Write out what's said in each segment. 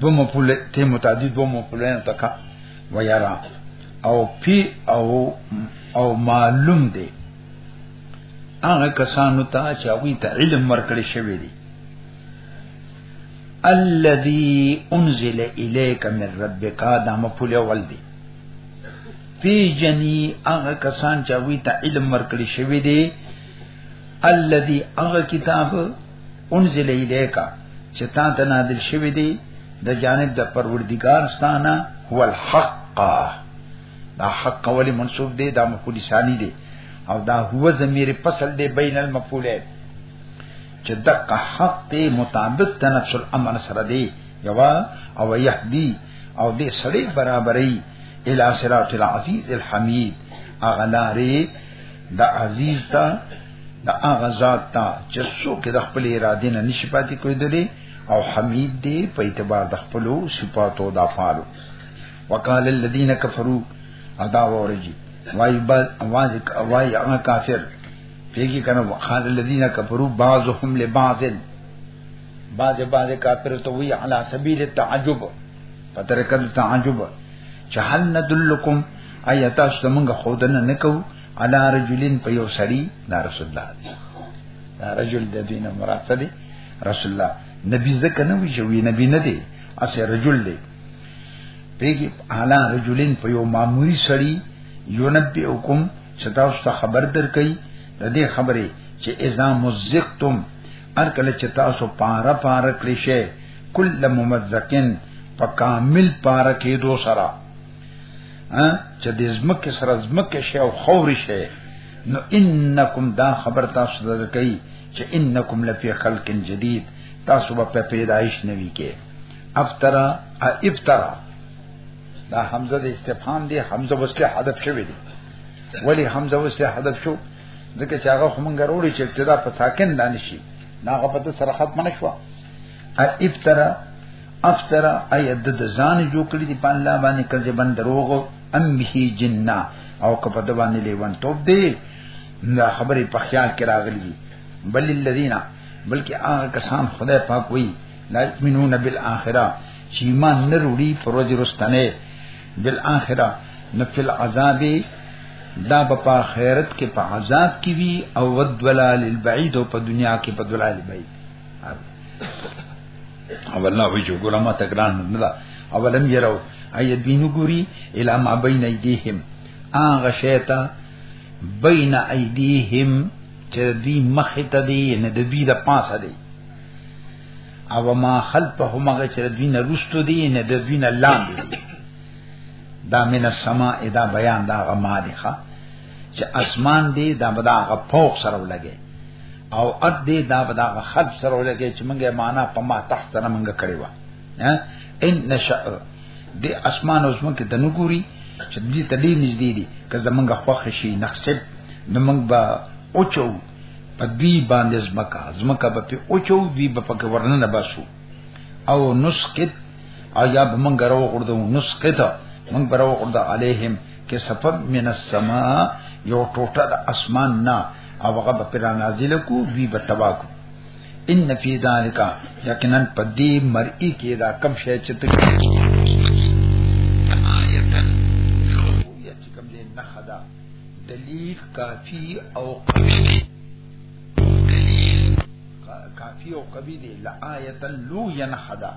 دو مفعول ته متعدی دو مفعولین تک و یرا او پی او او معلوم دی هغه کسانو ته چې هغه ته علم ورکړی شوی دی الذي انزل اليك من ربك دا مفعول اول دی پی جنی هغه کسان چې هغه ته علم ورکړی شوی دی الذي هغه کتاب انزل الیکا چې تا ته نازل شوی دی د جانب د پروردگار ستانه هو الحق دا حق ولی منصوب دی دا مفعول ثانی دی او دا هو ضمیر فصل دی بین المفعولین چې دک حق ته مطابق د نفس الامر سره دی یوا او یهدی او دې سړی برابرۍ الی صراط العزیز الحمید اغلاری د عزیز ته دا هغه ذات ته چې څوک د خپل اراده نه نشي پاتې کېدلی او حمید دی په اعتبار د خپل صفاتو د افعالو وقال الذين كفروا ادا ورجي وای باز اواز وای هغه کافر پیګی کنه وقال الذين كفروا بعضهم لبعض بعض بعض کافر ته وی علی سبیل التعجب پترکل تعجب چهل ندلکم ایتاش تمنګ خودنه نکو علا رجلین په یو سړی دا رسول الله دی دا رجل د دین مراد دی رسول الله نبی ځکه نه وی چې وی نبی نه دی اسه رجل دی پیږي علا رجلین په یو معمولی سړی یونبی حکم چې تاسو ته خبر درکې د دې خبرې چې اذا مزقتم هر کله چې تاسو پاره پاره کړی شئ کل ممزقن په کامل پاره کې دو سره ها چې د زمکه سره زمکه شي او خور شي نو انکم دا خبر تاسو ته کوي چې انکم لفی خلق جدید تاسو په پیدایش نوي کې افترا افترا دا حمزه د استفهام دی حمزه وسله حذف شوی دی ولی حمزه وسله حذف شو ځکه چې هغه هم غروړي چې ابتدا په ساکن لاندې شي ناغه په سره ختم نشو افترا افترا ایا د ځان جوړ کړی دی په الله باندې کله باندې دروغ ام به جننا او کپ د باندې لیوان توپ دی دا خبرې په خیال کې راغلي بل الذین بلکې هغه کسان خدای پاک وایي لا یمنون بالاخره چې ایمان نه وروړي پر ورځ رستنه بالاخره نفل عذاب دا په آخرت کې په عذاب کې وي او ود ولال البعید او په دنیا کې په دلال البعید او الله وی جو ګره ما تګران نه دا او لم يرو اي دین ګوري الا ما بين ايديهم اغه شیتا بين ايديهم چې دی مخ ته دی نه د بی د پاسه دی او ما خلفهم هغه چې دی نه رستو دی نه د بی نه لاندې دا من السماء دا بیان دا غما دی ښا چې اسمان دې دا بدا غ فوق سره ولګي او اد دې دا بدا غ خلف سره ولګي چې مونږه معنا په ما تحت نه مونږه کړی و ان نشأ دې اسمان اوس مونږ ته نه ګوري چې دې تدې نږدې دي که زمونږه خوښ شي نخسب نو مونږ به اوچو په دې باندې زمکا زمکا به په اوچو دې په پکې ورننه باسو او نسکت او یا به مونږ راو غردو نسکت مونږ راو غردو علیهم کسفن من السماء یو ټوټه د اسمان نه او هغه به پر نازل کو وی به تبا کو ان فی ذالک یقینا پدی مرئی کې دا کم شی چې ته آیتن لو یا چې کم دې نه خدا دلیل کافی او قوی دلیل کافی او قوی دی لا آیتن لو ینخدا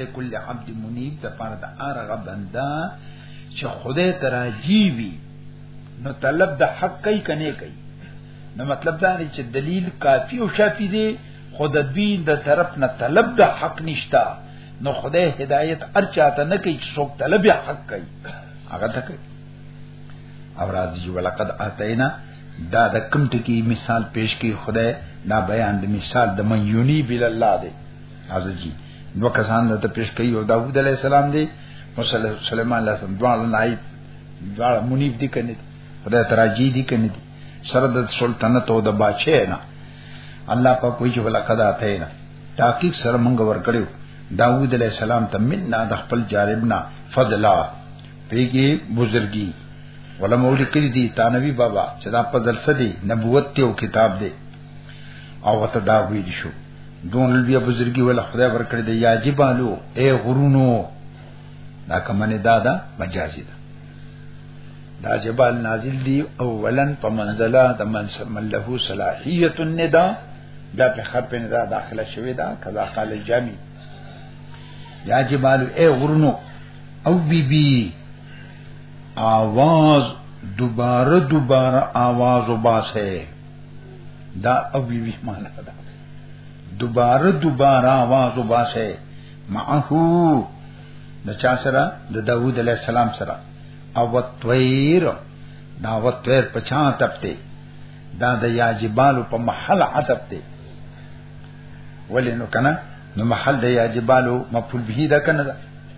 لکل عبد منیب د پاره د ارغ بندا چې خدای تراجی وی نو طلب د حق کوي کنه کوي نو مطلب دا دی چې دلیل کافی او شافی دی خود دوی د طرف نه طلب د حق نشتا نو خدای هدایت ارچاته نه کوي چې څوک طلب حق کوي هغه ته کوي او راځي چې ولقد اتینا دا د کم ټکی مثال پیش کی خدای دا بیان د مثال د من یونی بل الله دی ازجی نو کسان ته پیش کوي او داوود علی السلام دی نو سليمان الله سم دوه نائب دوه منیب دي کنه خدای تراجی دي کنه دي سره د سلطنت او د بادشاہ نه الله په کوی چې ولا قدا ته نه تحقیق سره مونږ ور کړو داوود علیہ السلام ته مننا د خپل جاربنا فضلا پیګي بزرګي ولا مولي کړی دي تانوی بابا چې دا فضل سدي نبوت ته او کتاب دی او وته دا ویل شو دون لوی بزرګي ول خدای ورکړي د یاجبالو اے غرونو دا کمنه دادا مجازي ده دا جبال نازل دی اولا په منزله د منصب له صلاحیت الندا دا په خر په ندا داخله شوی دا کذا قال الجامي یا جبال اے غرونو او بی بی آواز دوباره دوباره آواز وباسه دا او بی بی معنا ده دوباره دوباره आवाज وباسه معه د چا سره د داوود علی السلام سره او وتویر دا وتویر په چا تپته دا د یاجبالو په محل عتب ته ولې نو کنه نو محل د یاجبالو مفعول به دا کنه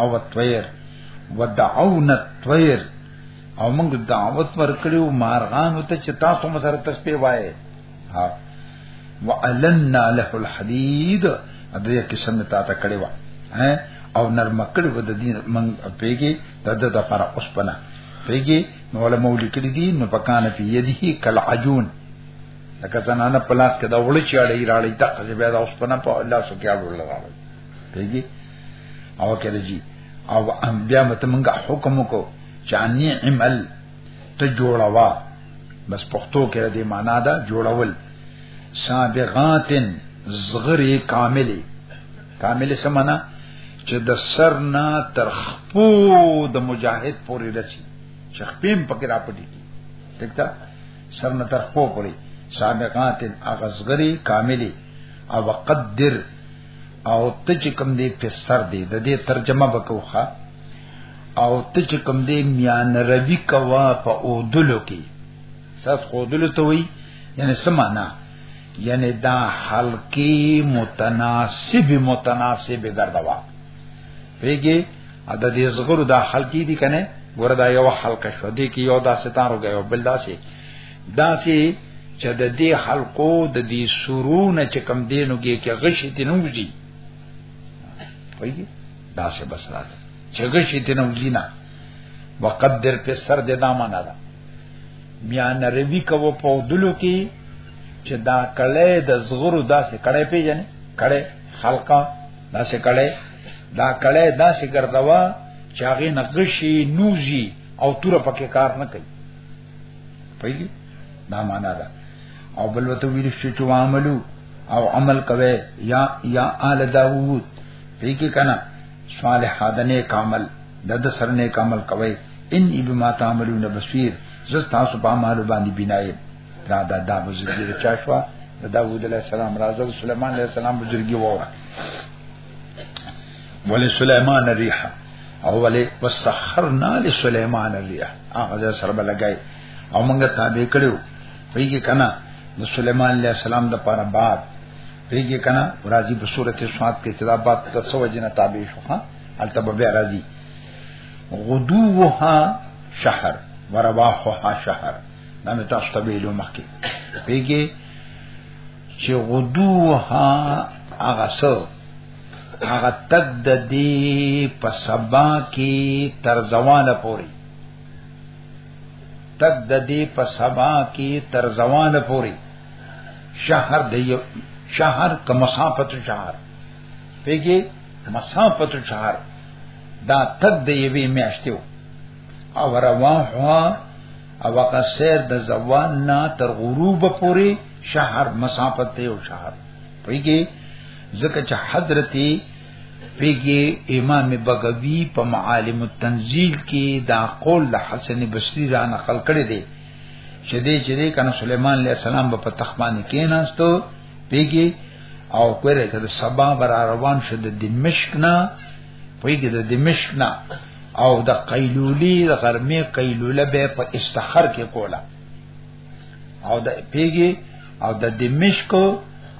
او الطير ودعونا الطير او موږ دعوت ورکړو مارغانو ته چې تاسو مو سره تسبیح وایي ها وعلنا له الحديد دې کې سم تا ته کړي وا او نرم کړي و د دې من پیګي د د د پر اوسپنا پیګي نو له مولي کړي دي نو پکانه په یده کل عجون لکه زنانه پلاس کې دا وړي چاړي راړي دا چې بیا د اوسپنا په الله سو کې اړول راړي پیګي او کله جی او بیا مته مونږه حکم کو چانی عمل ته جوړوا بس پښتو کې د معنا دا جوړول سابغاتن زغری کاملی کاملی سمنا چې د سر نه تر خپو د مجاهد پورې رسی شخپیم پکې را پټی کی دکتا سر نه تر خپو پورې سابغاتن اغزغری کاملی او قدر او ته چې کوم دی په سر دی د دې ترجمه وکوخه او ته چې کوم دی میان روی کوا په اودلو کې ساس اودلو ته وی یعنی سمانا یعنی دا حلقی متناسب متناسب ګرځوا پیږي ا د دې زغرو دا حلقی دي کنه وردا یو حلقه شو دي کې یو دا ستارو غيو بل داسي داسې چې د دې حلقو د دې سرونه چې کم دینو کې کې غشي تنوځي وایي داسې بس راځي چې غشي تنوځي نه وقدر په سر دې دا معنا ده بیا نروي کوو په دلو کې چې دا کله د زغرو داسې کړه پیژنې کړه خلقا داسې کړه دا کړه داسې ګرځوا چې هغه نقشي نوزي او تور پکې کار نه کوي پېږي دا معنا ده او بل وته ویل شي چې عملو او عمل کوي یا یا آل داوود پېږي کنه صالح حدنه کامل د د سرنه کامل کوي ان بما تعملون بصير زستا سو په مال باندې بنای دا دا دا بزرګي چا شو د داوود علیه السلام راځل سليمان علیه السلام بزرګي وره ولی سلیمان الريح او ولی وسخرنا لسلیمان الريح هغه سره بلګای او موږ تابع کړو پیږي کنا د سلیمان علیہ السلام د پاره بعد پیږي کنا راځي په سورته سواد کې چې دا بعد د څو جن تابع شو ها البته به راځي غدوها شهر ورواحها شهر دا مې تاسو ته ویلو مخکې پیږي چې غدوها هغه سو هغه تک د دې په سبا کې تر زواله پوري تک د دې په سبا کې تر زواله پوري شهر د یو شهر که مسافت شهر پیږي مسافت شهر دا تک د یوې میاشتې او رواه او هغه سیر د زوال نه تر غروب پورې شهر مسافت دی او شهر پیږي ځکه چې حضرت پیږي امام بغوی په معالم التنزیل کې دا قول د حسن بصری را نقل کړی دی چې دې چې دې کنه سليمان عليه السلام په تخمان کې ناستو پیږي او کوره کده سبا بر روان شد د دمشق نه پویګه د دمشق نه او د قیلولی د غرمې قیلوله به په استخر کې کوله او د پیګه او د دمشق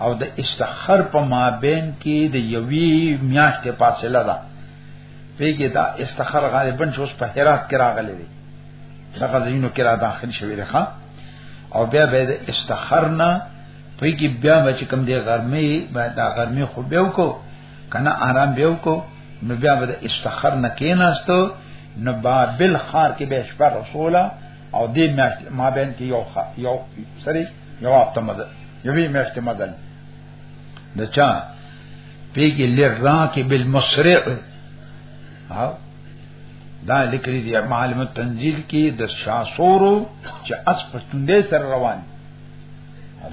او د استخر په مابین کې د یوې میاشتې فاصله ده پیګه دا استخر غالبا چې اوس په هرات کې راغلي دي دغه زینو کې را داخل شوی دی ښا او بیا به د استخر نه پیګه بیا چې کوم دی غرمې دا غرمې خو به وکړو کنه آرام به وکړو نو بیا به استخر نه کیناستو نو بابل خار کې به شپه رسوله او دې میاشت ما بین کې یو خا یو سری یو هفته مده یوې میاشت مده د چا پیګی لرا کې بالمسرع او دا لیکلی دی معلم تنزیل کې د شاسورو چې اس پښتوندې سره روان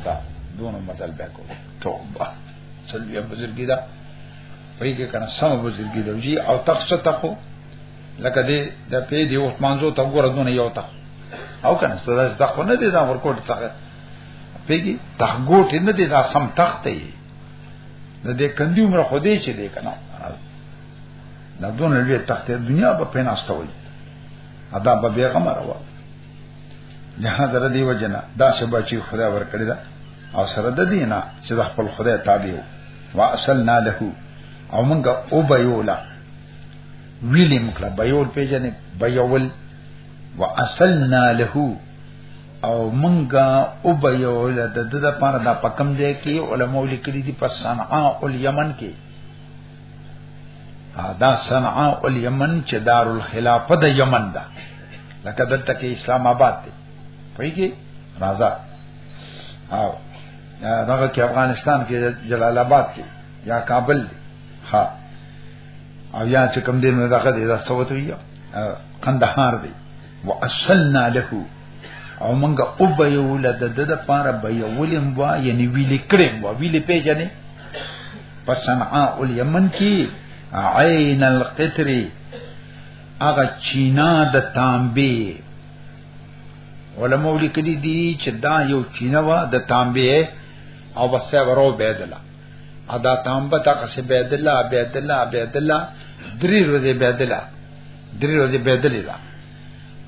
دا دونو مزل به کو توبه سلبیا بزرګی دا پای کې کنه سم بزرګی دا جی او تخص تخو لکه دې د پې دی او مانزو ته ګور دون یو تخ او کنه سره د خو نه دې دا ورکوټ تخ پیږي تخ ګوټ نه دې دا سم تخت دی د دې کندی عمر خو دې چې دې کنه دا دون لوی تخت دنیا په پیناسته وي ادا به بیغمه راوړي نه حضرت دی وجنا دا څه بچی خدا ور کړی دا او سره د دینه چې د خپل خدای تابع وو واصلنا له او مونږه او بيولا ویلې مکړه بيول پیژنې بيول واصلنا له او مونږه او بيولا د د لپاره د پکم دی کې علماء لیکلي دي په صنعاء الیمن کې دا صنعاء الیمن چې دار الخلافه د یمن ده لکه دلته کې اسلام آباد دی پوهیږي راځه او دغه کې افغانستان کې جلال آباد کې یا کابل دی ها او یا چې کوم دین دغه دی دا سوته وی قندهار دی واصلنا له او منګه او به یو لد د د پاره به یو ولیم وا یعنی ویل کړم وا ویل پیژنې په صنعاء الیمن کې عین القطر هغه چینا د تانبه علماء لیکلي دي چې دا یو چینا وا د تانبه او وسه ورو بيدلا ادا تانبه تا قصه بيدلا بيدلا بيدلا درې ورځې بيدلا درې ورځې بدلې ده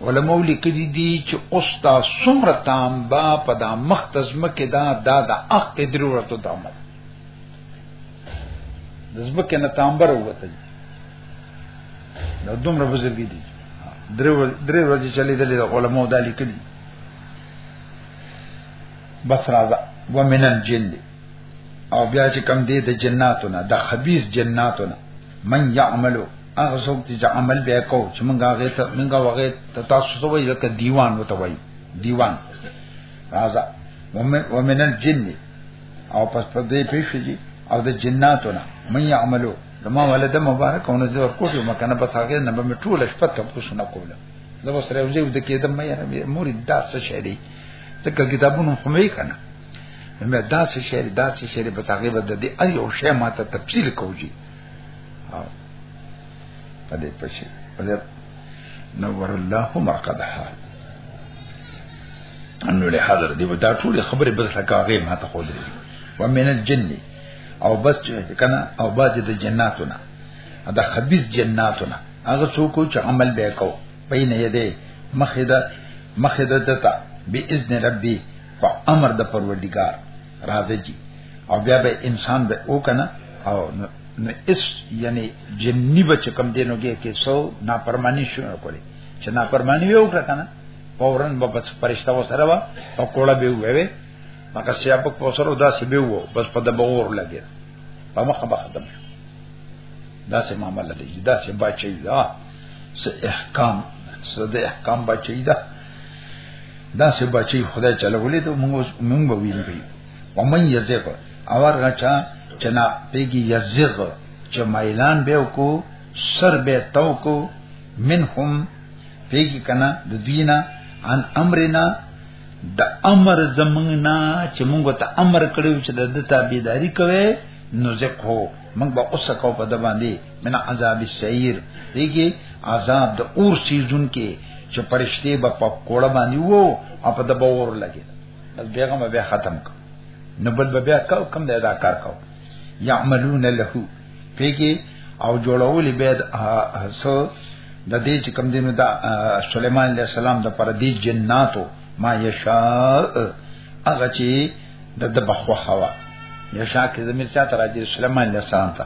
علماء لیکلي دي چې اوس دا څومره تام با په دا مختزم کې دا دا د اخ درې ورځې تام ده د زبکه نه تامبر وته دا دومره بزرګي دي درې درې ورځې چلې دلې علماء دا لیکلي بس راځه ومن الجن او بیا چې کم دی د جناتونه د خبيث جناتونه من يعملو هغه څوک چې عمل بیا کو چې مونږه هغه ته مونږه وغه ته تاسو ته وایي لکه دیوان وته وایي دیوان راځه ومن الجن او پس په دې پیښې او د جناتو نه مې عملو زما ولد مبارک او نزه ورکوټو مکنه بس هغه نه به ټول شپه ته پوښ نه کوله زه به سره وځي د کېدم مې نه موري دا څه شي دی ته کتابونو خو مې کنه مې دا څه شي دا څه شي به هغه به د دې ايو شی ماته تفصیل کوجی او په دې پښې په دې نور الله مرقدها انو له حاضر دی دا ټول خبره بس لکه هغه ما ته خو دی ومن الجن او بس کنه او باز د جناتونه دا خبيث جناتونه هغه څوک چې عمل به کو بین یده مخده مخده دتا باذن ربي په امر د پروردگار راځي او بیا به انسان به او کنه او نو اس یعنی جنی بچ کم دینو کې کې سو نا پرمانی شو کولی چې نا پرمانی یو کړه کنه فورن به بس پرشتہ وسره وا او کوړه به وې مګه سیا په پوسرو دا سی به وو بس په دبور لګي په مخه به ختم شو دا سه معاملې دا سه بچی دا سه احکام سه د احکام بچی دا دا سه بچي خدای چلو ولې ته موږ موږ به ویل کوي ومن یزغ اور غچا چنا پیګي یزغ چې مایلان به کو سر به تو کو منهم پیګي کنا د دینه ان امرنا د امر زمنګنا چې موږ ته امر کړو چې د تابعداري کوي نو زکو موږ به اوس کو په د باندې من عذاب السعير دیږي عذاب د اور سیزون کې چې پرشته به په کوړه باندې وو او په دبا اور لګي بس بیغه به ختم کو نو بل به بیا کو کم دی دا کار کو یعملون له پیږي او جوړول به هڅه د دې چې کم دینو دا سليمان عليه السلام د پر دې جناتو ما یشاء هغه چې د بخوخوا یشاء کې زمير چاته راځي سليمان عليه السلام ته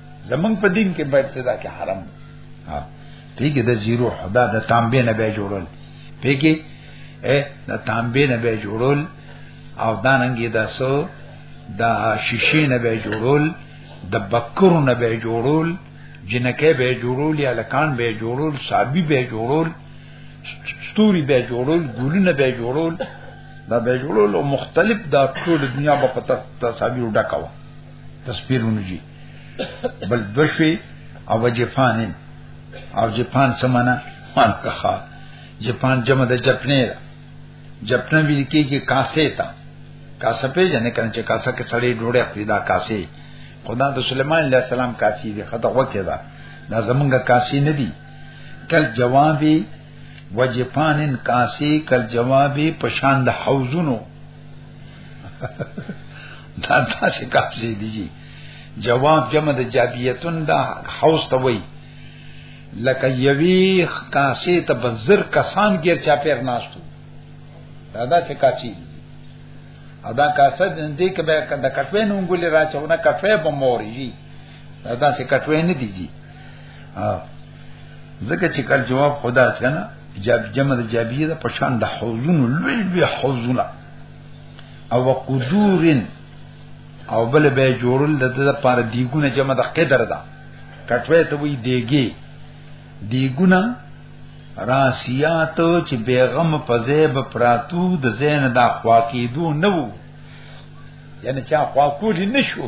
زمنګ په دین کې باید صدا کې حرام ها ٹھیک ده زیرو خدا د تانبې نه به جوړول پیګي اے د تانبې نه به جوړول او داننګي دا سو دا شیشې نه به جوړول د بکر نه به جوړول جنکه به جوړول یا لکان به جوړول صابي به جوړول ستوري به جوړول ګلونه به جوړول دا به جوړول او مختلف دا ټول دنیا په پتا تصاویر ډکاوه تصویرونه جی بل بشوی او جپان او جپان سمانا مان کخا جپان جمع د جپنی را جپنه ویل کېږي کاسه تا کاسه په جنې کنه چې کاسه کې سړی ډوړې خپل دا کاسه خدا د سليمان عليه السلام کاسي دي خطا وکړه دا زمونږه کاسي نه دي کل جوابي وجفانن کاسی کل جوابی پشان د حوزونو دا تاسو کاسی دی جی جواب جمع د جابیتون دا حوز ته وای لکه یوی کاسی ته بزر کسان ګیر چا پیر ناشتو دا دا څه کاسی دی ادا کاسه دې کې به د کټوې نوم ګولې راچونه کټوې بموري دا څه کټوي نه دیږي ځکه چې کله جواب خدا څنګه جاب جمع د جابیه د پشان د حوزون لوی لوی حوزونه او قدورن او بل به جوړل د د پار دیګونه جمع د قدر ده کټوي ته وی دیګي دیګونه راسیاتو چې بیغم فزیب پراتو د زین دا خواکیدو نو یعنی چا خواکولی نشو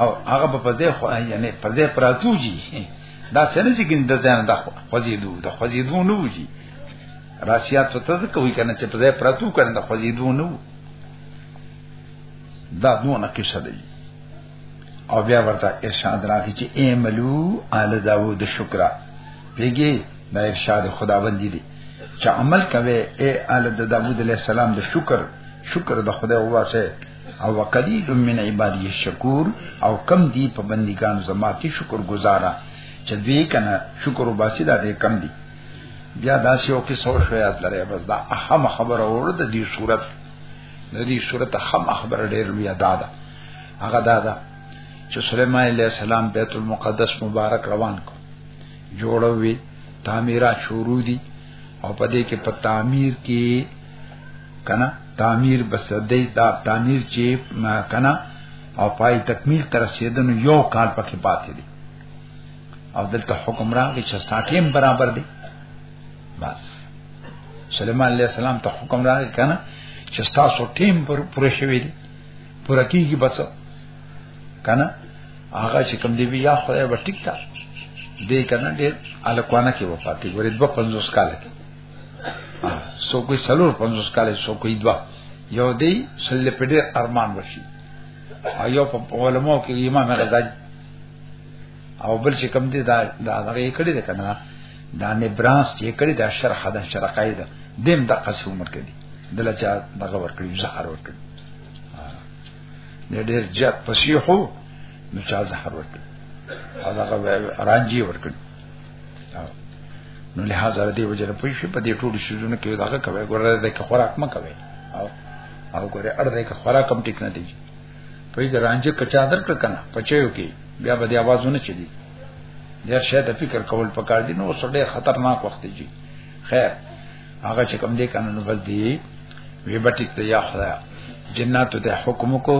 او هغه په پځه خو یعنی پځه پراتو جی دا څنګه چې ګند ځان دا خوځیدو دا خوځیدو نه وږي راسیات ته تاسو کوي کنه چې پځه پراتو کنه دا خوځیدو نه دا دونه قصه دی او بیا ورته ارشاد راغی چې ایملو آل داوود شکر پیګي دا ارشاد خداوند دی چې عمل کوي اے آل داوود علیہ السلام د شکر شکر د خدای واسه او وقلیل من عبادی الشکور او کم دی په بندگان زما کی شکر گزارا چې دوی کنه شکر وباسي دا ډېر کم دی بیا دا یو کې سو شو یاد لري بس دا اهم خبره ور د دې صورت د دې صورت اهم خبره ډېر لوی ادا ده هغه دا ده چې سليمان عليه السلام بیت المقدس مبارک روان کو جوړوي تعمیرات شروع دي او په دې کې په تعمیر کې کنه تعمیر بس دې دا تعمیر چې کنه او پای تکمیل تر رسیدنو یو کال پکې پاتې دي او دلته حکم راغی چې ساټیم برابر دي بس سليمان عليه السلام ته حکم راغی کنه چې تاسو ټیم پر پوره شوی دي پوره کیږي بس کنه هغه چې کوم دی بیا خدای به ټیک تا دې کنه ډېر الکوانه کې وفات دي ورې 250 کال کې سو کوئی سلور پنځوس کال سو کوئی دوا یو دی سل په ډېر ارمان وشي او یو په علماء کې امام غزالی او بل چې کم دی دا دا هغه کړی دی کنه دا نه برانس چې کړی دا شرح دا شرح قاعده دیم د قصې عمر کې دی دلته دغه ور کړی زهر ور کړی نه ډېر جات پسیحو نو چا زهر ور کړی هغه رانجی ور کړی نو له هزار دی وجره په شي په دې ټول شیزونه کې دا کوي ګوره دې کې خوراک ما کوي او او ګوره اړ دې کې خوراک کم ټیک نه دی په دې رانجه کچا در کړ کنه پچیو کې بیا به دې आवाजونه چي دي ډیر شه د فکر کول پکار دي نو سړی خطرناک وخت دی خیر هغه چې کم دې کنه نو بس دی وی بټیک ته یا خدای جنات ته حکم کو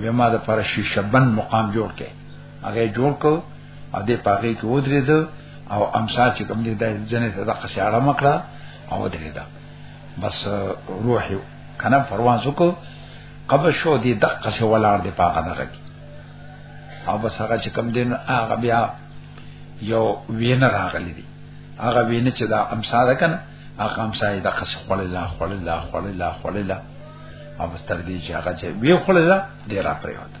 وی ما د پر شیشه بن مقام جوړ کې هغه جوړ کو او دې پاګې کې ودرې ده او امسا چې کوم دې د جنې ته د قشاړه مکړه او درې ده بس روح کنه پرواز وکړو قبل شو دې دقه شو ولار دې پاګه نه راکی او بس هغه چې کوم دین هغه بیا یو وین راغلی دی هغه وین چې دا امسا ده کنه هغه امسا یې دقه شو خړل الله خړل الله خړل الله خړل الله او بس تر دې چې هغه چې وی خړل دې را پرې وته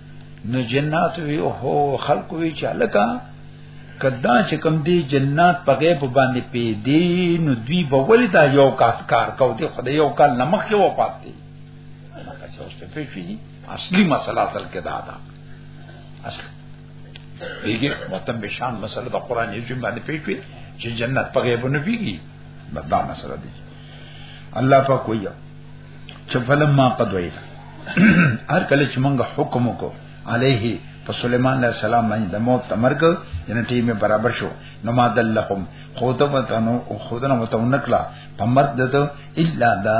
نو جنات وی او هو خلق وی چې الکا کدا چې کم دی جنات په غیب باندې پی دی نو دی به ولی دا یو کاس کار کو دی خدای یو کال نمخ کې وفات دی هغه څه اوس په فی اصلي مسله اصل کې دا ده اصل بیگی وطن بشان مسئلہ دا قرآن یجیم باندې پیش وی چې جنت په غیب نه بیگی دا مسئلہ دی الله پاک وایي چې فلما قضیت هر کله چې موږ حکم وکړو علیه په سليمان عليه السلام باندې د موت تمرګ ان ټیم برابر شو نو ما دلهم خود وتنو او خودنه وتونکلا په مرګ دته الا دا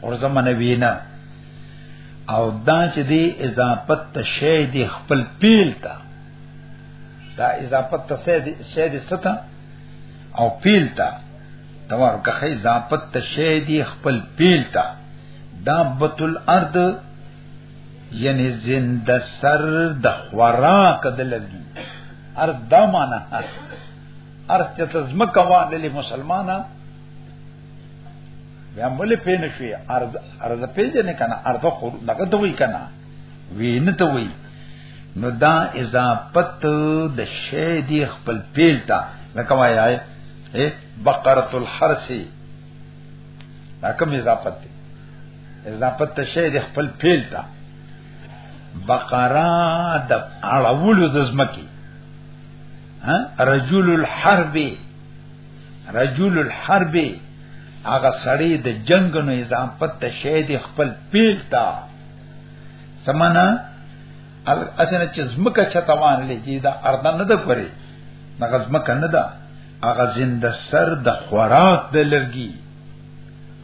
اور زمانه وینا او دا چې دی اضافت ته شی دی خپل پیل تا دا اضافت ته شی دی شی دی ستا او پیل تا تمہارو که خی اضافت ته شی دی خپل پیل تا دا بتل ارض یعنی زند سر د خوراک د لذي ارض دا معنا ارض چې تزمکه وانه مسلمانانه بیا مل په نه شي ارز ارز پیجن کنه ارز خو دغه ته وای کنه وین ته وای نو دا اضافت د شی دی خپل پیل تا لکه وای آی بقره الحرس دا کوم اضافت دی اضافت ته شی دی خپل پیل تا بقره د اړولو د زمکی ها رجل الحرب رجل الحرب هغه سړی د جنگ نو نظام پته شه دی خپل پیل تا سمانا اسنه چې زمکه چتوان لږی دا اردا نه ده پرې هغه زمکه نه ده هغه زنده سر د خوراک د لرګي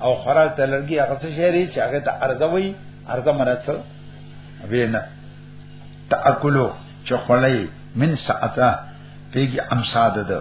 او خوراک د لرګي هغه څه شری چې هغه ته ارزه وي ارزه مرڅه وینا تاکلو چخړی من ساعته پیګي امساده ده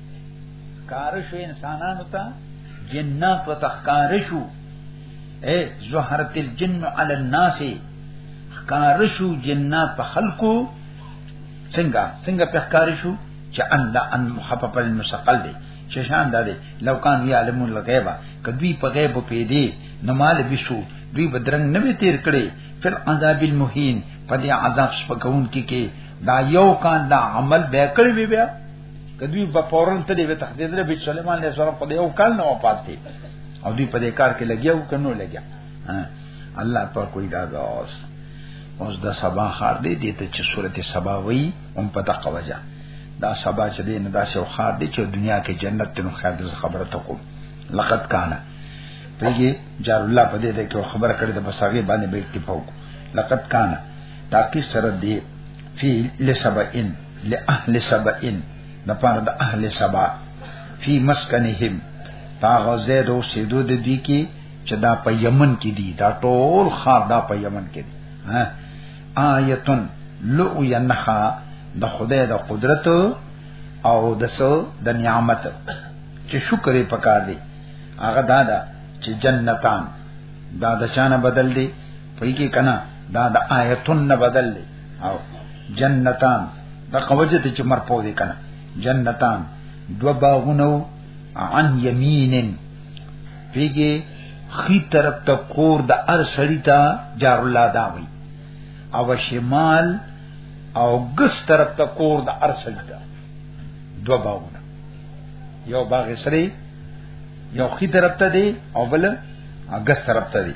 کار شو انسانانو ته جنات وتخکار شو اے زهرت الجن علی الناس خکار شو جنات په خلقو څنګه څنګه په خکار شو چې ان دا ان مخفف المسقل دی چې شان دا دی لو کان یعلمون الغیب کدی په غیب په دی نو مال بشو دوی بدرنګ نه وی تیر کړي فل عذاب المهین په دې عذاب سپکون کې کې دا یو کان دا عمل به کړی بیا کدوی په فورن ته دی به تخدید لري سليمان عليه السلام په یو کال نه وفات دي او دوی په دې کار کې لګیاو کنو لګیا الله په کوئی دا اوس اوس د سبا خار دی دې ته چې سورته سبا وای هم پتا قوجا دا سبا چې دې نه دا شو خار دی چې دنیا کې جنت تنو خیر د خبره ته کوم لقد کان پیږي جار الله په دې ته خبر کړی د بساغي باندې به اکتفا وکړو لقد کان تاکي سره دی فی لسبئن لاهل سبئن د پاره د اهل سبا فی مسکنهم پاغه زید او سیدو د دی کی چې دا په یمن کې دی دا ټول خار دا په یمن کې دی ها آیتن لو ینخا د خدای د قدرت او د سو د نعمت چې شکر یې پکار دی هغه دا دا چې جنتان دا د چانه بدل دی په کې کنا دا د آیتن نه بدل دی او جنتان د قوجه ته چې مرپو دي کنه جنتان دو باغونه عن یمینن پیګه خی طرف ته کور د ار سړی ته جار الله دا وی او شمال او ګس طرف ته کور د ار سړی ته دو باغونه یو باغ سری یو خی طرف ته دی او بل ګس طرف ته دی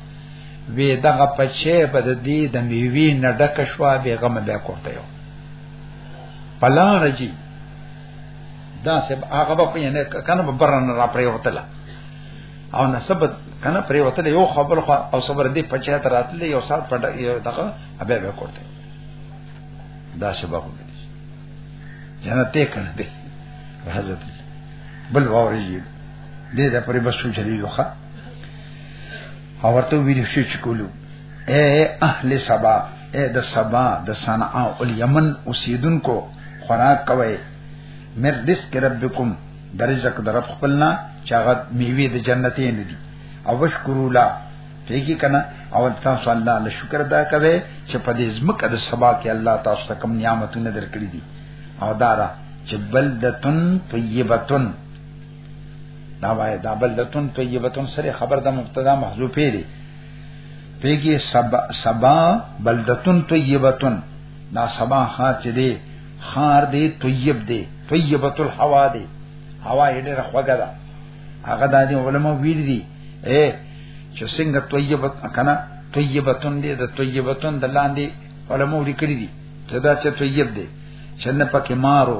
وی دغه پچې په د دې د میوي نه ډک شوا به غم به کوته یو پلار جی دا سب هغه په یې کنه په برن را پرې وتله او نسب کنه پرې وتله یو خبر خو او صبر دې پچې تر راتله یو سات پټ یو دغه به به کوته دا سبب دی جنته کنه دی حضرت بل ووري دې د پرې بسو چلیږي او ورته ویل شي چې کولو اے اهل سبا اے د سبا د صنعا او الیمن اوسیدونکو خوراک کوي مر رزق ربکم د رزق در خپلنا چاغت میوه د جنتې نه دي او وشکرو لا پیږي کنه او تاسو الله له شکر ادا کوي چې په دې زمکه د سبا کې الله تاسو ته کوم نعمتونه درکړي دي او دارا چې بلدتن طیبتن دا وای دا بلدتون طیبتون سره خبر د مبتدا محذوفه دی پیږي سبا سبا بلدتون طیبتون دا سبا خار چې دی خار دی طیب دی طیبت الهوا دی هوا یې ډېره خوږه ده هغه د علماء ویل دي اے چې څنګه طیبت کنه طیبتون دی د طیبتون د لاندې علماء لیکلي دي چې دا چې طیب دی چې نه پکې مارو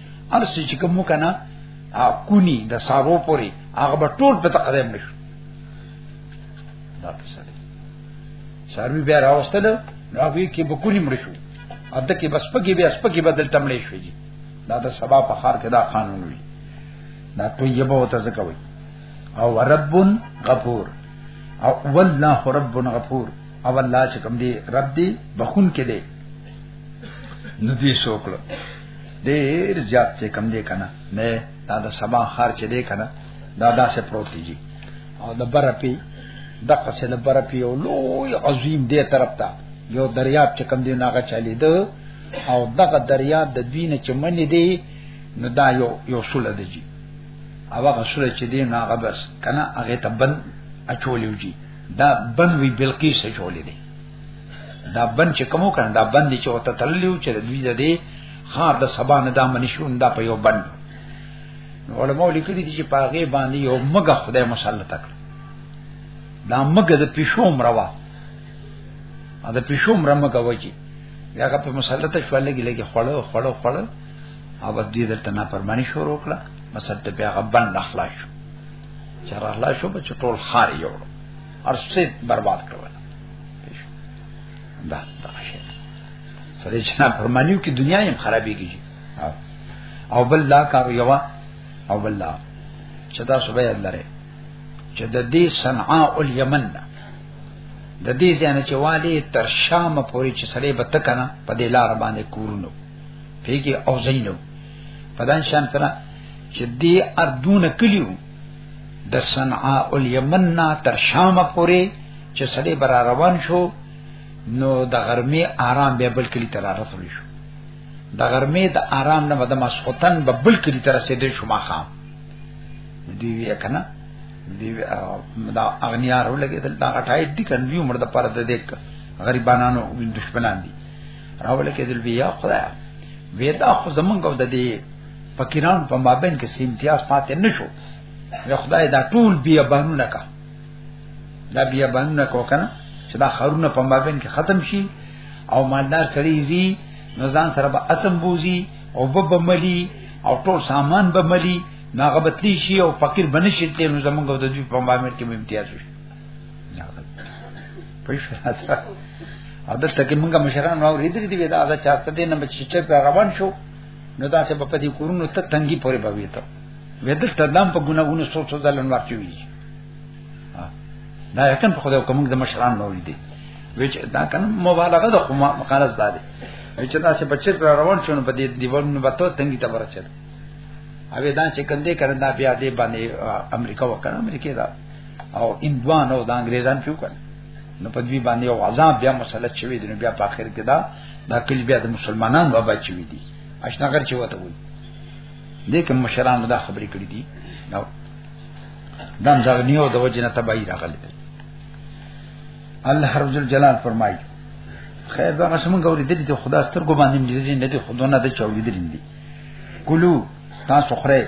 ارس چې کوم کنه ا کونی د سارو پوری هغه به ټول په تقدیم نشو دا کیسه ده ساروی بیا راوستل نو هغه کې به کونی مړ شو اته کې بس پکې بیا سپکې بدل تملې شوې دي دا د سبا په خار کې دا قانون وي دا طیبه او تزکوي او رب غفور او والله رب غفور او الله چې کوم دی رب دی بخون کې دی ندی شوکړه ډیر زیات چې کم دی کنه نه دا د سبا خار چې دی کنه دا داسې پروت دی او د برپی د قصې د برپی یو لوی عظیم دی طرف ته یو دریاب چې کم دی ناغه چلی ده او دغه دریاب د دوی نه چې منی دی نو دا یو یو سوله دی جی او هغه سوله چې دی ناغه بس کنه هغه ته بند اچولیو جی دا بند وی بلقیس اچولې دی دا بن چې کومو کنه دا بن دي چې او ته تللیو چې دوی د دې خار د سبا نه دا منشون دا په یو بن علماء لیکلي دي چې پاغه باندې یو مګه خدای مسلط کړ دا مګه د پښو مروا دا پښو مرمه کوي چې هغه په مسلط شو لګي لګي خړو خړو خړو او بس دې درته نه پرمانی شروع کړه مسلط بیا غبن اخلاص شو چر اخلاص شو په ټول خار یو ارسه برباد کړو دا دا شي سره چې نه فرمانیو کې دنیا یې خرابې کیږي او بل لا کار یوا او بل لا چې دا سبا یې لره چې د دې صنعاء الیمن د دې ځنه چې والي تر شام پورې چې سړی به تکنه په دې لار باندې کورونو پیګي او زینو پدان شان تر چې دې اردونه کلیو د صنعاء الیمن نا تر شام پورې چې سړی برا روان شو نو د غرمې آرام به بل کلی تر رسول شو د غرمې د آرام نه مده مسخوتن به بل کلی تر رسیدل شو ما خام دی وی کنه دی دا اغنیار ولګیدل دا غټای دي کنه یو مرده پر د دې غریبانو دشمنان دي راول کې دل بیا خدای ودا خو زمونږ د دې فقیران په مابین کې سیم امتیاز پاتې نشو یا خدای دا ټول بیا باندې کا دا بیا باندې کو کنه چې دا خرونه په مابین کې ختم شي او مالدار سړي زی نو ځان سره به اسم بوزي او بب ملي او ټول سامان به ملي ناغبتلی شي او فقیر بنشي ته نو زمونږ د دوی په مابین کې امتیاز شي پوه شو او دلته کې موږ مشران راو ریدل دي دا دا چاته دې نه چې چې روان شو نو دا چې په دې کورونو ته تنګي پورې بوي ته ودل ته دام په ګناګونو څو څو ځلن ورچوي دا یکن په خدای کوم د مشران نو دي وچ دا کنه مبالغه د قوم مقالس ده وچ دا چې بچی پر روان شونه په دې دیوالونو بتو تنګي ته ورچل او دا چې کندې کړه دا بیا دې باندې امریکا وکړه امریکا دا او اندوان او د انګريزان پیو کړ نو په دې باندې او عذاب بیا مسلط شوی دی نو بیا په اخر کې دا دا کلی بیا د مسلمانانو وبا چوي دي اشناګر چې وته وي دې کوم مشران دا خبرې کړې دي نو دا ځغنیو د وجنه تبعی راغلی دی الله حرب الجلال فرمایي خیر دا قسم غوړي د دې خدا سترګو باندې دې نه دې خودونه د چاولې دې دي کلو تاسو خره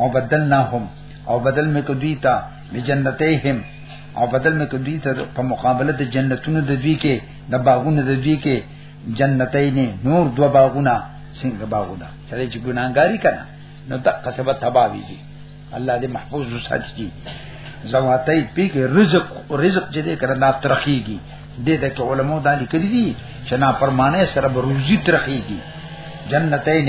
مبدلناهم او بدل مې کو دوی ته بجنتهم او بدل مې کو دوی ته په مقابله د جنتونو د دوی کې د باغونو د دوی کې جنتین نور دو باغونه څنګه باغونه سره چې ګناګاری کنا نو دا قصبه تباوی دي الله دې محفوظ وساتي دي زواتای پی کې رزق او رزق چې دې کړه لا ترخیږي دې د علماء دا لیکلي دي چې نا پرمانه سره بروزي ترخیږي جنتین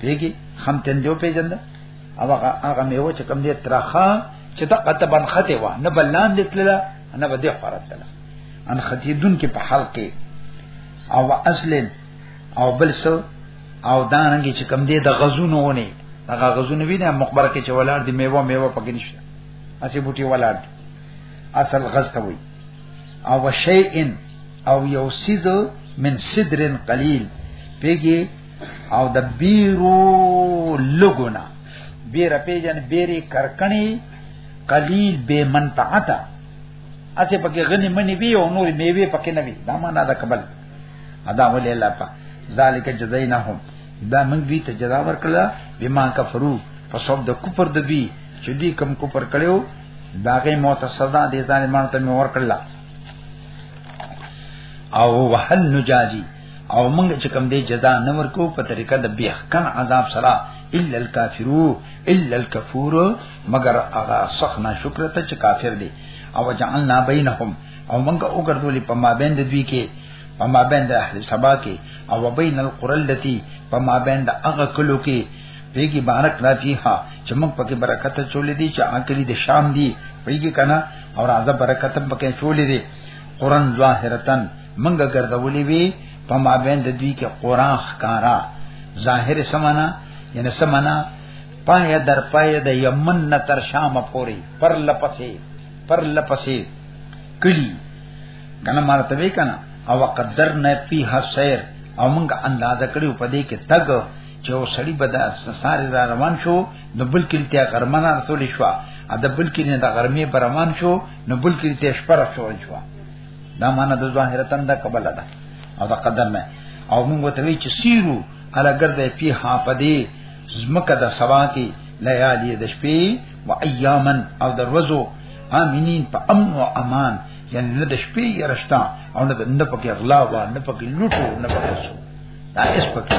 پیګي هم تندو پیجن او هغه هغه میوه چې کوم دې ترخه چې دا قطه بن خته و نه بلان دې تللا نه بده خورت تللا ان ختیدون کې په حال کې او اصل او بل سو او دانګي چې کم دې د غزونو ونه هغه غزونه وینه مقبره کې چې ولار دي میوه میوه پکې نشته اسی بوټي ولار دي اصل غز ته وي او شیئن او یو سیز من صدرن قلیل پیږي او د بیرو لګونه بیره پیجن بیره کرکنی قلیل بے منفعتا اسه پکې غنی منی وی او نور میوه پکې نه وی دا معنا دا قبل ادا ولې الله پاک ذالک جزایناهم دا موږ دوی ته جزا ورکړه بما کفرو په سبب د کفر د دوی چې دوی کم کفر کړو داغه موت صدا دې ځان مان ته ورکړه او وهل نجازي او موږ چې کوم دې جزا نه ورکو په طریقه د بیخ کن عذاب سره الا الکافرو الا الکفور مگر هغه سخت نه شکر ته چې کافر دي او جعلنا بینهم او موږ وګرځولې په مابین د دوی کې په مابین د اهل سبا کې او بین القرى التي په مابین د هغه کلو کې پیګي بارک را فیها چې موږ پکې برکت چولې دي چې عقلی د شام دي پیګي کنا او راځه برکت پکې چولې دي قران ظاهرتن منګه ګرځولې وی په مابین د دوی کې قران ښکارا ظاهر سمانا یعنی سمانا پای در پای د یمن نه تر شام پورې پر لپسې پر لپسې کلی کنه مارته وی کنه او قدر نه فیها سیر او موږ اندازه کړو په دې کې تګ چې او سړی به د ساري را روان شو نو بل کې تیا غرمنه رسول شو ا د بل کې نه د غرمې پر روان شو نو بل کې تیا شپره شو شو دا معنا د ظاهرتن د قبل ده او د قدر نه او موږ ته وی چې سیرو علا ګرد پی ها پدی زمکه د سبا کې لیالی د شپې و ایامن او د ورځو امینین په امن او امان یعنی نه د شپې یرشتا او نه د نه پکې اغلا و نه پکې لوټو نه پکې سو دا اس پکې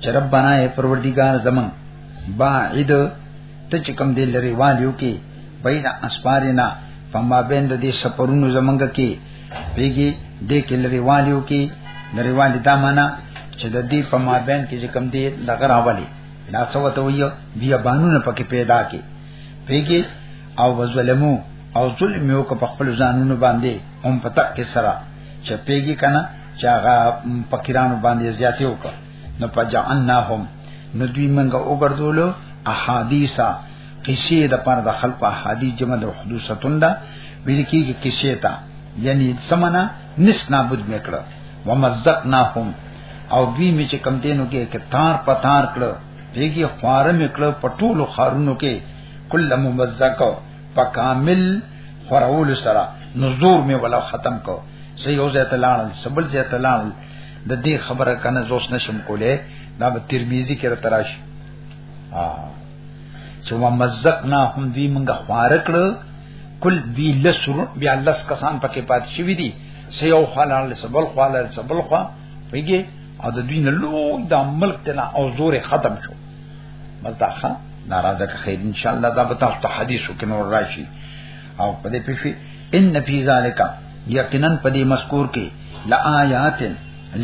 چې ربانا یې پروردګار زمون باعد ته چې کوم دی لري والیو کې بین اسپارینا فما بین د دې سپرونو زمونږ کې پیږي دې کې لري والیو کې لري والی دا معنا چې د دې په ما بین کې چې کوم دی لګر اولی دا څه وته ویو بیا بانونه پکې پیدا کې پیږي او وظلمو او ظلم یو کو په خپل ځانونو باندې هم پتا کې سره چې پیګی کنه چې هغه فقیرانو باندې زیاتې وکړه نو پجعناهم نو دوی منګه وګرځولو احادیثا قصې د پر د خلق احادیث جمع د حدوثتون دا ویل کیږي قصې تا یعنی سمنا نس نابود میکړه ومزقناهم او دوی می چې کم دینو کې کې تار پتار کړه دیږي خوار میکړه پټولو خارونو کې کله ممزقو په کامل خورول سره نزور می ولا ختم کو سې یو ځای ته لاړل سبل ځای ته لاړل د دې خبره کنه زوس نشم کوله دا به ترمذی کې را تراش ها چې ومزقنا هم دی منګه خوار کړ کل دی لسر بیا لس کسان پکې پات شوی دي سې یو خلال سبل خلال سبل خو پیګه او د دین لوی د ملک تنا او زور ختم شو بس دا ښه ناراضه که خیر ان شاء الله دا به تاسو ته حدیثو کې نور راشي او په دې پیښې ان فی ذالک یقینا په دې مذکور کې لآیات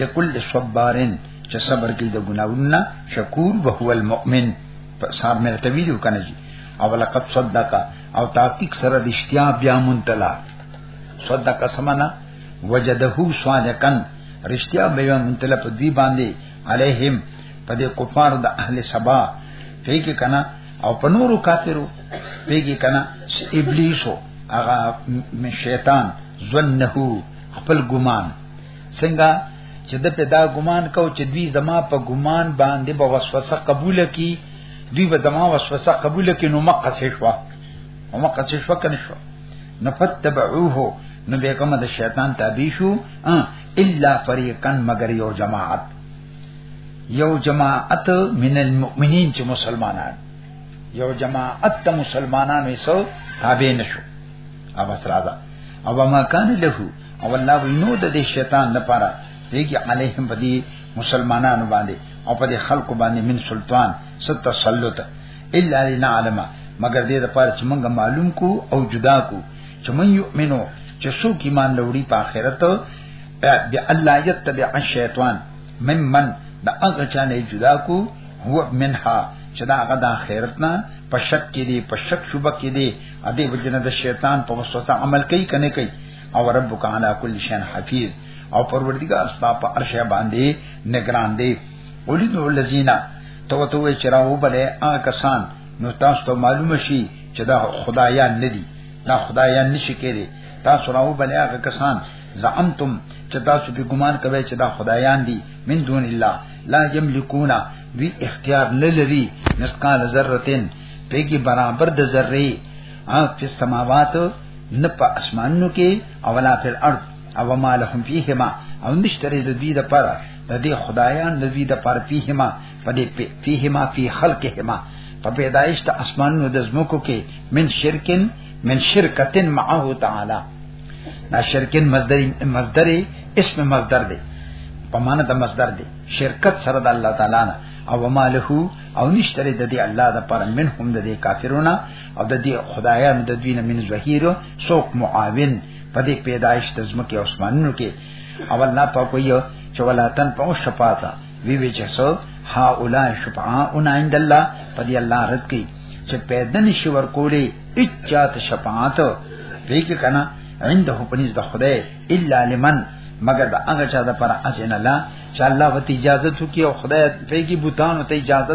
لکل صبارن چې صبر کوي د ګناوونو شکور به هو المؤمن صاحب مې ته ویلو کنه جی او لقد صدق او تحقیق سره رښتیا بیا منتلا صدق سمنا وجده صادقا رښتیا بیا منتلا په دی باندې علیهم په دې کفار د اهل سبا پیګه کنا او په نورو کافرو پیګه کنا ابلیسو هغه شیطان ظنه خپل ګمان څنګه چې د پیدا ګمان کو چې دوی زما په ګمان باندې به وسوسه قبول کی دوی به زما وسوسه قبول کی نو مقه شوا او مقه شوا کنه شو نفتبعوه نو به کومه د شیطان تابع شو الا فريقا مگر یو جماعت یو جماعت من المؤمنین چې مسلمانان یو جماعت ته مسلمانانو یې سو تابع نشو او بس راځه او ما کان له او الله وینو د دې شیطان لپاره دیږي علیهم بدی مسلمانانو باندې او په دې خلکو باندې من سلطان ست تسلط الا لنعلم مگر دې لپاره چې موږ معلوم کو او جدا کو چې من یؤمنو چې څوک ایمان لري په آخرت بیا الله یتبع الشیطان من من دا هغه چانه جدا کو هو منها چې دا هغه د آخرت نه په شک کې دی په شک شوبه کې دی ا دې وجنه د شیطان په وسوسه عمل کوي کنه کوي او ربک علی کل شین حفیظ او پروردگار استا په ارشه باندې نگران دی اولیدو الذین تو تو چراو بلې آ کسان نو تاسو ته معلومه شي چې دا خدایان نه دي دا خدایان نشي کېږي تاسو راو بلې هغه کسان زعمتم چې تاسو په ګمان کوي چې دا خدایان دي من دون الله لا یملکونا وی اختیار نه لري مسقال ذرتين پیګي برابر د ذره ا په سماوات نه په اسمانونو کې او ولا په الارض او ما لهم فیهما او نشتري د دوی د پاره د دې خدایان د دوی د پاره فیهما پدې فيهما فی خلقهما په پیدایش د اسمانونو د زمکو کې من شرکن من شرکتن معه تعالی دا شرکن مصدر مصدر اسم مصدر دی په معنا د مصدر دی شرکت سره د الله تعالی نه او ماله او نشتره د دې الله د پر من هم د دې کافرونو او د دې خدایانو د دوی نه من زهیر سوق معاون په دې پیدایش د زمکه اسمانونو کې او الله په کوی چې ولا تن په شفاعت وی وی چې سو ها اولای شفاعون عند الله په دې الله رد کی چې پیدا نشي ورکولې اچات شفاعت دې کې کنه عنده پنځ د خدای الا لمن مگر دا هغه چا د پر اذن الله چې الله وتی اجازه تو کې او خدای په کې بوتان ته اجازه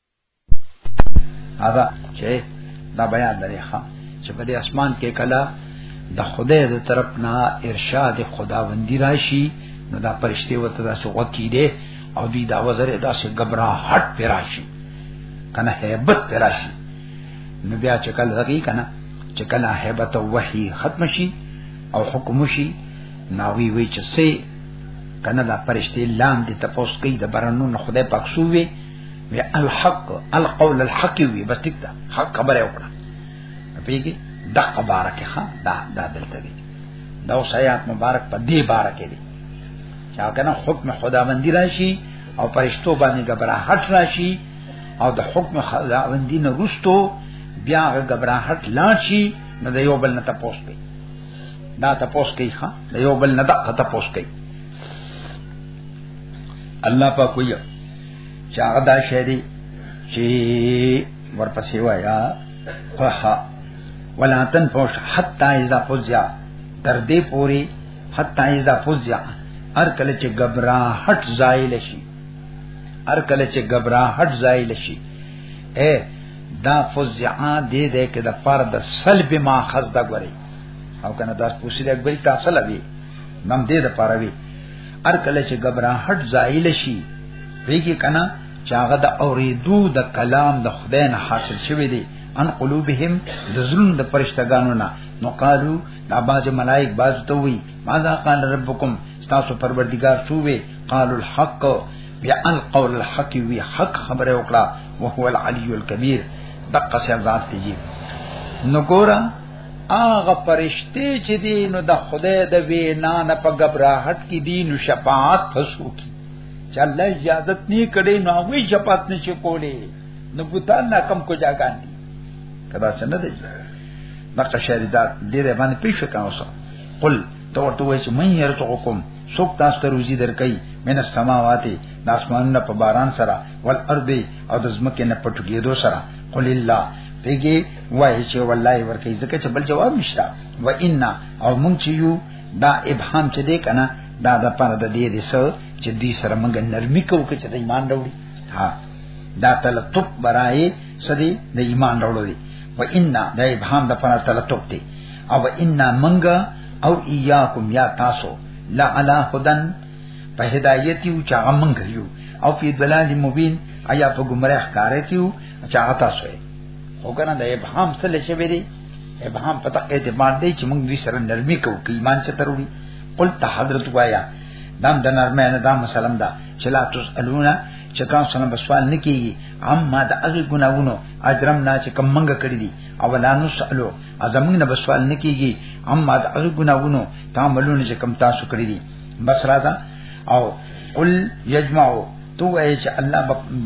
هغه چې دا بیان لري ښا چې په دې اسمان کې کلا د خدای د طرف نه ارشاد خداوندی راشي نو دا پرشته وته دا څوک کیده او دوی دا وزر دا څه غبره هټ پیراشي کنه hebat پیراشي نو بیا چې کله دقی کنه چې کله hebat او وحي ختم شي او حکم شي ناوی وی چې سه کنه دا پرشته لاندې تپوس کوي د برانو خدای پاک سووي وی الحق القول الحق وی بس ټیک ده حق خبره وکړه پیږي د مبارک ها دا دا دلته دی دا اوس آیات مبارک په دې بار کې دی چې کنه حکم خداوندی راشي او پرشتو باندې غبرهټ راشي او د حکم خداوندی نه رستو بیا غبرهټ لاشي نو د یو بل نه تاسو کوي دا تاسو کوي ها د یو بل نه تاسو کوي الله په کوی چاغه دا شری چې ورپسې وایا فه ولا تنفوش حتا اذا فزع تر دې پوری حتا اذا فزع هر کله چې غبرا هټ زایل شي هر کله چې غبرا هټ زایل شي اے دا فزعا دې دې کې د پر د سلب ما خز دا غوري او کنه دا پوسیل اکبر تاسو لوي نم دې د پاره وی هر کله چې غبرهټ زایل شي ویږي کنه چې هغه د اوریدو د کلام د خدای نه حاصل شوی دی ان قلوبهم د زلون د پرشتګانو نه نو قالو دا باز ملائک باز ته وی ماذا قال ربکم تاسو پروردگار څو وی قال الحق بیا القول الحق وی حق خبره وکړه وهو العلی الکبیر دقه ذات دی نو ګورم هغه فرشته چې دی نو د خدای د وینا نه په غبرهټ کې دی نو شفاعت پسو کی چې الله اجازه نه کړي نو هغه شفاعت نشي کولی نو بوتان نه کم کو جاګان دي کدا څنګه دی دغه شری دا ډیره باندې پیښ کاوه سو قل تو ورته وای چې مې يرتقکم سوک تاسو ته روزي درکې من السماوات د اسمانونو په باران سره ول ارض او د زمکه نه پټګېدو سره قل الله پیګي وای چې والله ورکی ځکه چې بل جواب نشته و ان او مونږ چې یو دا ابهام چې دی کنه دا د پاره د دې دې سو چې دې سره مونږ نرمي کوو چې د ایمان راوړي ها دا تلطف برای سدي د ایمان راوړو دي و ان دا ابهام د پاره تلطف دی او ان مونږ او ایاکم یا تاسو لا علی هدن په هدایت یو چې مونږ یو او په دلال مبین آیا په گمراه کارې کیو چې تاسو خو کنه د ابهام څه لشه ویری ابهام په تقې دې باندې چې موږ دوی سره نرمي کوو کې ایمان څه تروړي قل ته حضرت وایا دام د نرمه نه دام مسلم دا چې لا تاسو الونا چې تاسو نه بسوال نه کیږي اما د هغه ګناوونو اجرم نه چې کوم منګه کړی دي او لا نو سالو ازمن نه بسوال نه کیږي اما د هغه ګناوونو تعاملونه چې کوم تاسو کړی دي بس راځه او قل یجمعو تو اے چې الله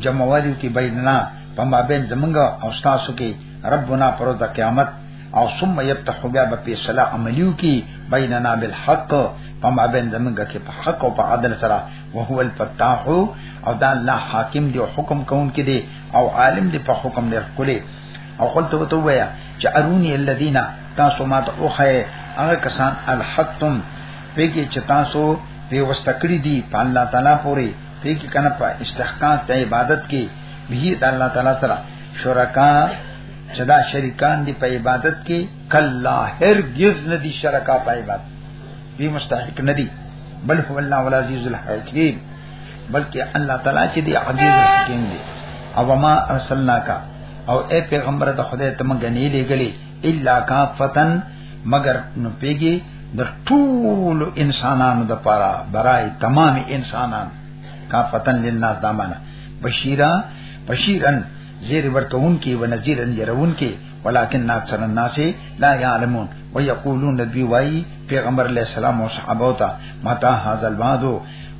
جمعوالي کې بیننا په مابین زمونږ او تاسو کې ربنا پر د قیامت او ثم یفتح بیا په فیصله عملیو کې بیننا بالحق په مابین زمونږ کې په حق او په عدل سره او هو الفتاح او دا الله حاکم دی او حکم کوونکی دی او عالم دی په حکم دی کولې او قلت وته ویا چې ارونی الذین تاسو ما ته اوخه هغه کسان الحتم پیګه چې تاسو په واستکړی دی په الله تعالی پوری پیګه کنه په استحقاق د عبادت کې به د الله تعالی سره شرکا چدا شریکان دی په عبادت کې کلا هرگز ندی شرکا په عبادت دی مستحق ندی بل هو الله العزیز الحکیم بلکې الله تعالی چې دی عزیز الحکیم دی او ما ارسلنا کا او اے پیغمبر د خدای ته مونږ نه لګلې الا کا فتن مگر نو پیګي د ټول انسانانو د پاره برای تمام انسانان کا فتن للناس دامنه بشیرا بشیرن زیر ورکون کی و نذیرن يرون کی ولكن اکثر الناس لا يعلمون ويقولون نبی وای پیغمبر علیہ السلام او صحابه تا متا هاذ الوعد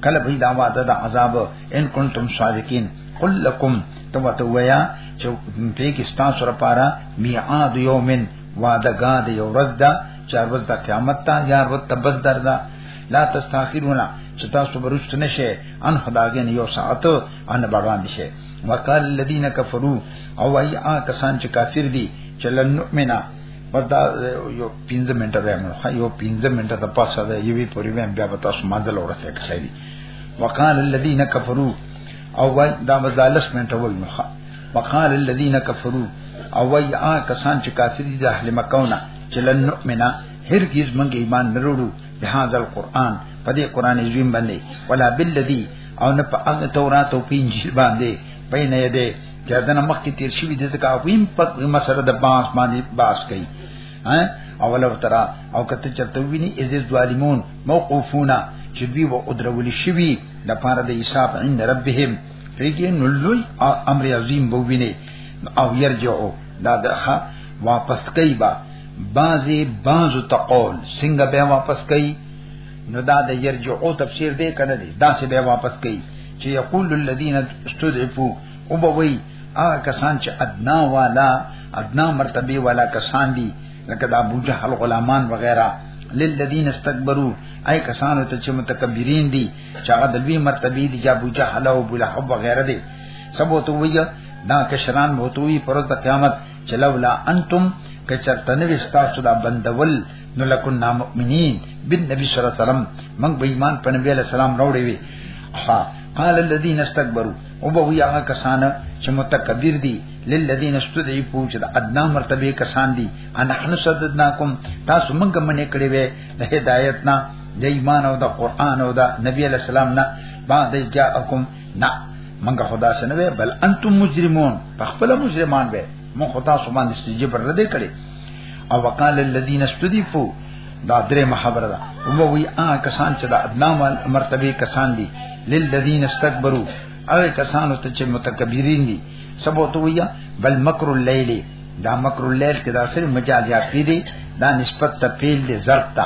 کله به دا وعده د عذاب ان کنتم صادقین قل لكم تو تو ویا چې پاکستان سره پارا میعاد یومن وعده غا د یو ورځ دا چار ورځ د قیامت تا یا ورځ تبس دردا لا تستاخرون چې تاسو برست نشئ ان خداګین یو ساعت ان بغان شئ وقال الذين كفروا او ای آ کسان چې کافر دي چې لن نؤمنا پدا یو 15 منټه به موږ یو 15 منټه د پاسه ده یوی پوری به بیا به تاسو مازل اورسه کړی وقال الذين كفروا او وای دا مزالس منټه وای نو وقال الذين كفروا او وای آ کسان چې کافر دي د اهل مکه نه چې لن نؤمنا هرگز موږ ایمان نه وروړو بهذا القرآن په دې قران عظیم باندې ولا بالذي او نه په هغه تورات او انجیل باندې بین یده چې دا نه مخکې تیر شوی د ځکه ویم په مسله د باس باندې باس کوي او لو ترا او کته چرته ویني از ظالمون موقوفونا چې دوی و ادرول شوی د پاره د حساب عند ربهم فیګي نو لوی امر عظیم بووینه او يرجعو دا دغه واپس کوي با بعضی بعضو تقول څنګه به واپس کوي نو دا د يرجعو تفسیر دی کنه دی دا سه به واپس کوي چې یقول الذين استضعفوا او به وي هغه کسان چې ادنا والا ادنا مرتبه والا کسان دي لکه د ابو جهل غلامان وغیرہ للذین استكبروا اي کسانو ته چې متکبرین دي چې هغه د لوی مرتبه دي چې ابو جهل او ابو لهب وغیرہ دي سبوت ویه دا کشران بوتوی پر د قیامت چلولا انتم کچرتن وستا صدا بندول نو لکن نا مؤمنین بن نبی صلی الله علیه وسلم من به ایمان په نبی علیہ السلام راوړې وی ها قال الذين استكبروا وبوي هغه کسان چې متکبر دي للذین استضعفوا چې د ادنا مرتبه کسان دي ان احنا صددناکم تاسو موږ منې کړې وې د هدایت نه د ایمان او د قران او د نبی علی السلام نه بعد جاءکم نه منګه خدا سره نه بل انتم مجرمون په خپل مجرمان وې مون خدا سو باندې سجده پر رده کړي او وقال الذين استضيفوا دا درې محبره ده او وی آ کسان چې دا ادنا مرتبه کسان دي للذین استكبروا او کسانو ته چې متکبرین دي سبو تو ویا بل مکر الليل دا مکر الليل کې دا سره مجازات دي دا نسبت ته پیل دي ضرب ته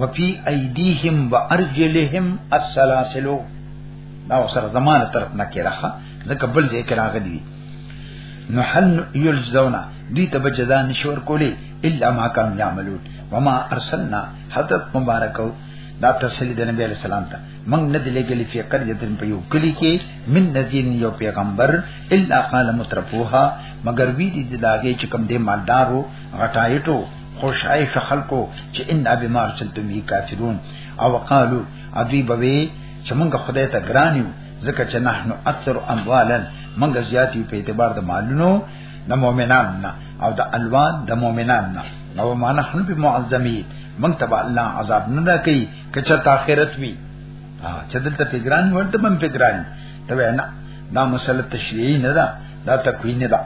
وفي ايديهم وارجلهم السلاسل دا سره زمانه طرف نه کې راخه ځکه بل ځای کې راغلي نو حل یلزونا دی ته بجزا نشور کولی الا ما کان یعملون وما ارسلنا حضرت مبارکو دا تسلی د نبی علی السلام ته موږ نه دلې کې لفی کر یتن په یو کلی کې من نذیر یو پیغمبر الا قال مترفوها مگر وی دي داګه چې کوم دې مالدارو غټایټو خوشای ش خلکو چې ان بما ارسلتم به کافرون او قالو ادي بوي چې موږ خدای ته ګران یو ځکه چې نحنو اکثر اموالا موږ زیات یو په اعتبار د مالونو د مؤمنان نه او د الوان د مؤمنان نه او ما نحنو به معظمین موږ ته الله عذاب نه راکړي کچه تاخرت وی چې دلته پیګران ورته بم پیګران ته نه دا مسله تشریعي نه ده دا تکوینی ده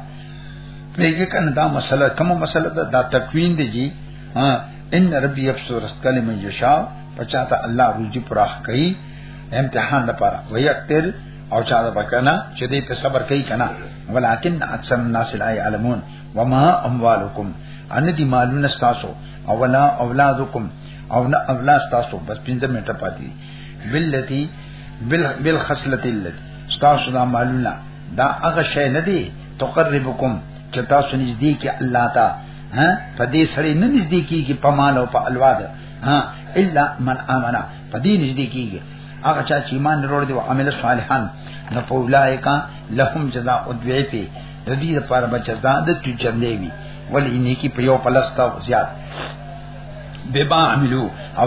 پیږي کنه دا مسله کومه مسله ده دا تکوین دی جی ها ان ربي يبسط رزق لمن يشاء پچاته الله روزي پراخ کوي امتحان لپاره ويقتر او چا دا کنه چې دې په صبر کوي کنه ولکن اکثر الناس لا يعلمون وما اموالكم ان دي مالونه تاسو او ولا اولادکم او نه اولاد تاسو بس 15 منټه پاتې باللتی بل بالخصلت اللتی تاسو دا معلومه دا هغه شی نه دی تقربکم چې تاسو نږدې کې الله تا ها په دې سره نه نږدې کیږي په مال او په الواد ها الا من امنه په دې نږدې کیږي هغه چا چې ایمان وروړ دی او عمل صالحان نو په اولایکا لهم جزاء الضعف د دې لپاره به جزاء د تجربه وي ولې نه کی په یو پلستا زیات بما عملو او